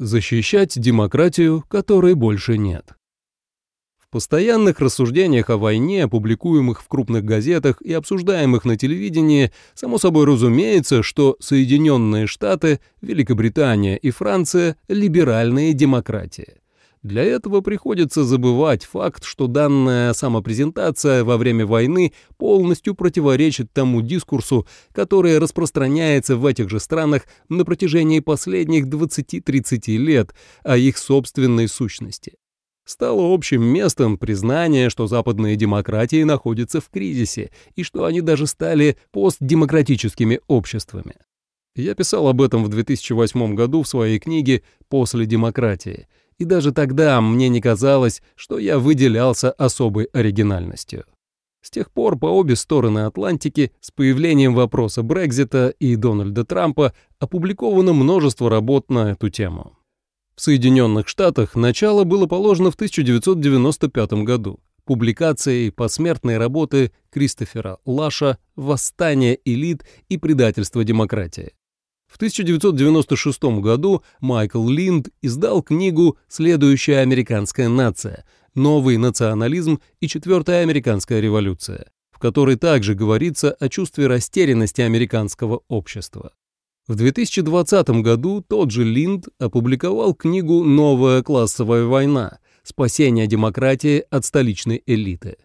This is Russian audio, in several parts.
Защищать демократию, которой больше нет. В постоянных рассуждениях о войне, публикуемых в крупных газетах и обсуждаемых на телевидении, само собой разумеется, что Соединенные Штаты, Великобритания и Франция – либеральные демократии. Для этого приходится забывать факт, что данная самопрезентация во время войны полностью противоречит тому дискурсу, который распространяется в этих же странах на протяжении последних 20-30 лет о их собственной сущности. Стало общим местом признание, что западные демократии находятся в кризисе и что они даже стали постдемократическими обществами. Я писал об этом в 2008 году в своей книге «После демократии», и даже тогда мне не казалось, что я выделялся особой оригинальностью. С тех пор по обе стороны Атлантики с появлением вопроса Брекзита и Дональда Трампа опубликовано множество работ на эту тему. В Соединенных Штатах начало было положено в 1995 году публикацией посмертной работы Кристофера Лаша «Восстание элит и предательство демократии». В 1996 году Майкл Линд издал книгу «Следующая американская нация. Новый национализм и четвертая американская революция», в которой также говорится о чувстве растерянности американского общества. В 2020 году тот же Линд опубликовал книгу «Новая классовая война. Спасение демократии от столичной элиты».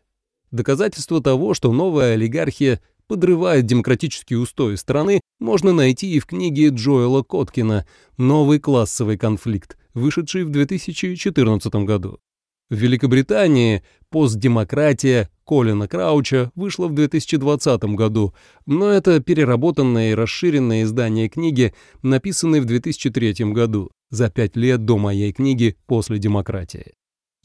Доказательство того, что новая олигархия подрывает демократические устои страны, можно найти и в книге Джоэла Коткина «Новый классовый конфликт», вышедший в 2014 году. В Великобритании «Постдемократия» Колина Крауча вышла в 2020 году, но это переработанное и расширенное издание книги, написанное в 2003 году, за пять лет до моей книги «После демократии».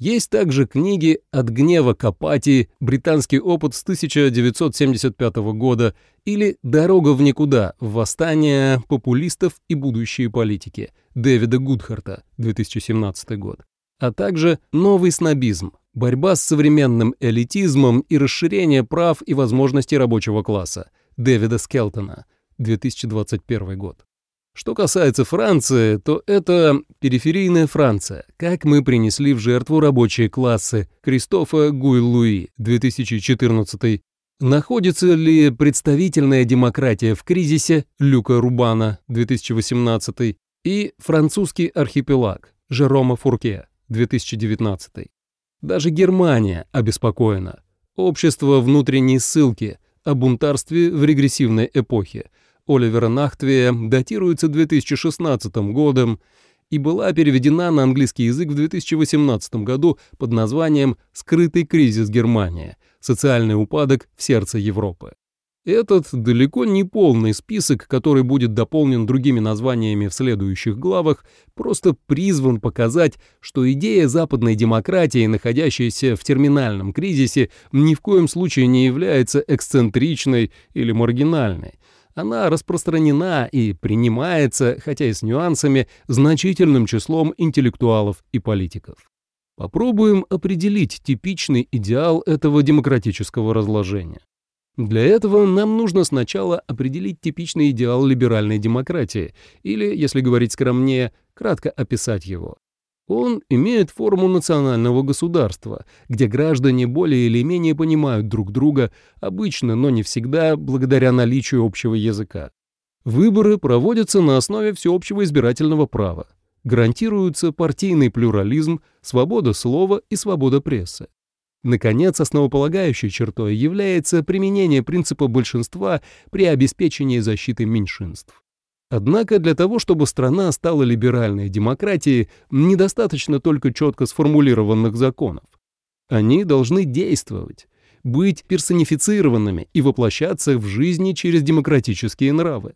Есть также книги «От гнева к апатии», «Британский опыт с 1975 года» или «Дорога в никуда. Восстание популистов и будущие политики» Дэвида Гудхарта, 2017 год, а также «Новый снобизм. Борьба с современным элитизмом и расширение прав и возможностей рабочего класса» Дэвида Скелтона, 2021 год. Что касается Франции, то это периферийная Франция, как мы принесли в жертву рабочие классы Кристофа Гуй-Луи, 2014 Находится ли представительная демократия в кризисе Люка Рубана, 2018 и французский архипелаг Жерома Фурке, 2019 Даже Германия обеспокоена. Общество внутренней ссылки о бунтарстве в регрессивной эпохе – Оливера Нахтвея датируется 2016 годом и была переведена на английский язык в 2018 году под названием «Скрытый кризис Германии. Социальный упадок в сердце Европы». Этот далеко не полный список, который будет дополнен другими названиями в следующих главах, просто призван показать, что идея западной демократии, находящаяся в терминальном кризисе, ни в коем случае не является эксцентричной или маргинальной она распространена и принимается, хотя и с нюансами, значительным числом интеллектуалов и политиков. Попробуем определить типичный идеал этого демократического разложения. Для этого нам нужно сначала определить типичный идеал либеральной демократии, или, если говорить скромнее, кратко описать его. Он имеет форму национального государства, где граждане более или менее понимают друг друга, обычно, но не всегда, благодаря наличию общего языка. Выборы проводятся на основе всеобщего избирательного права. Гарантируется партийный плюрализм, свобода слова и свобода прессы. Наконец, основополагающей чертой является применение принципа большинства при обеспечении защиты меньшинств. Однако для того, чтобы страна стала либеральной демократией, недостаточно только четко сформулированных законов. Они должны действовать, быть персонифицированными и воплощаться в жизни через демократические нравы.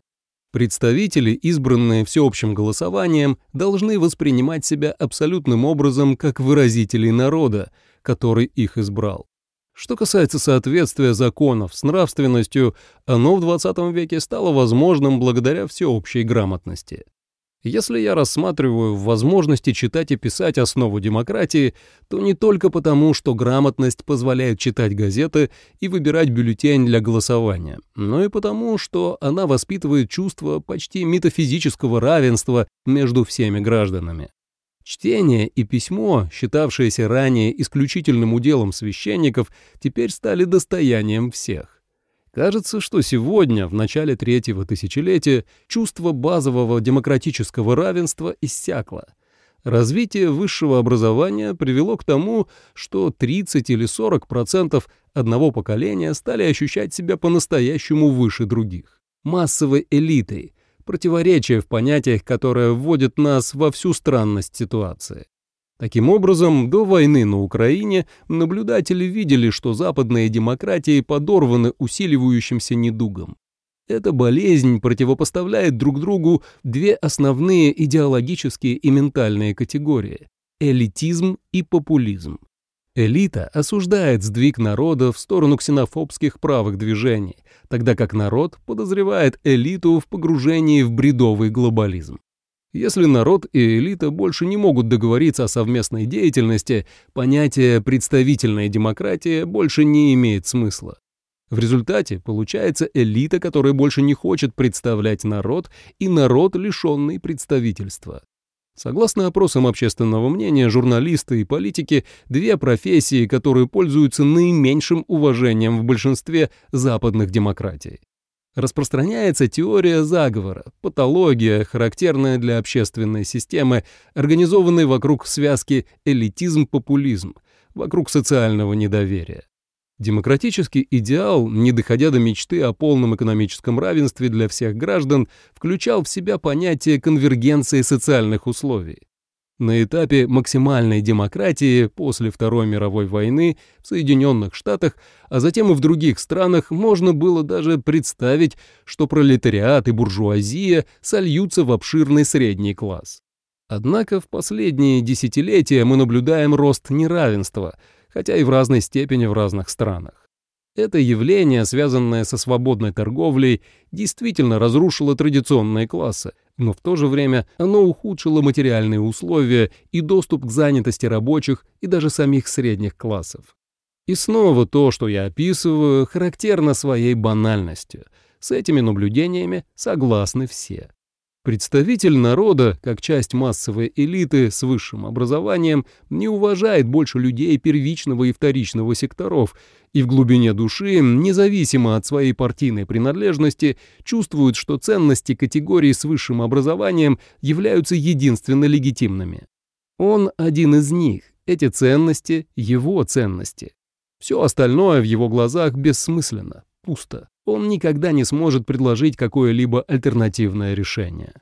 Представители, избранные всеобщим голосованием, должны воспринимать себя абсолютным образом как выразителей народа, который их избрал. Что касается соответствия законов с нравственностью, оно в 20 веке стало возможным благодаря всеобщей грамотности. Если я рассматриваю возможности читать и писать основу демократии, то не только потому, что грамотность позволяет читать газеты и выбирать бюллетень для голосования, но и потому, что она воспитывает чувство почти метафизического равенства между всеми гражданами. Чтение и письмо, считавшиеся ранее исключительным уделом священников, теперь стали достоянием всех. Кажется, что сегодня, в начале третьего тысячелетия, чувство базового демократического равенства иссякло. Развитие высшего образования привело к тому, что 30 или 40 процентов одного поколения стали ощущать себя по-настоящему выше других. Массовой элитой, противоречие в понятиях, которое вводит нас во всю странность ситуации. Таким образом, до войны на Украине наблюдатели видели, что западные демократии подорваны усиливающимся недугом. Эта болезнь противопоставляет друг другу две основные идеологические и ментальные категории – элитизм и популизм. Элита осуждает сдвиг народа в сторону ксенофобских правых движений, тогда как народ подозревает элиту в погружении в бредовый глобализм. Если народ и элита больше не могут договориться о совместной деятельности, понятие «представительная демократия» больше не имеет смысла. В результате получается элита, которая больше не хочет представлять народ, и народ, лишенный представительства. Согласно опросам общественного мнения, журналисты и политики – две профессии, которые пользуются наименьшим уважением в большинстве западных демократий. Распространяется теория заговора, патология, характерная для общественной системы, организованной вокруг связки элитизм-популизм, вокруг социального недоверия. Демократический идеал, не доходя до мечты о полном экономическом равенстве для всех граждан, включал в себя понятие конвергенции социальных условий. На этапе максимальной демократии после Второй мировой войны в Соединенных Штатах, а затем и в других странах можно было даже представить, что пролетариат и буржуазия сольются в обширный средний класс. Однако в последние десятилетия мы наблюдаем рост неравенства, хотя и в разной степени в разных странах. Это явление, связанное со свободной торговлей, действительно разрушило традиционные классы, но в то же время оно ухудшило материальные условия и доступ к занятости рабочих и даже самих средних классов. И снова то, что я описываю, характерно своей банальностью. С этими наблюдениями согласны все. Представитель народа, как часть массовой элиты с высшим образованием, не уважает больше людей первичного и вторичного секторов и в глубине души, независимо от своей партийной принадлежности, чувствует, что ценности категории с высшим образованием являются единственно легитимными. Он один из них, эти ценности – его ценности. Все остальное в его глазах бессмысленно, пусто он никогда не сможет предложить какое-либо альтернативное решение.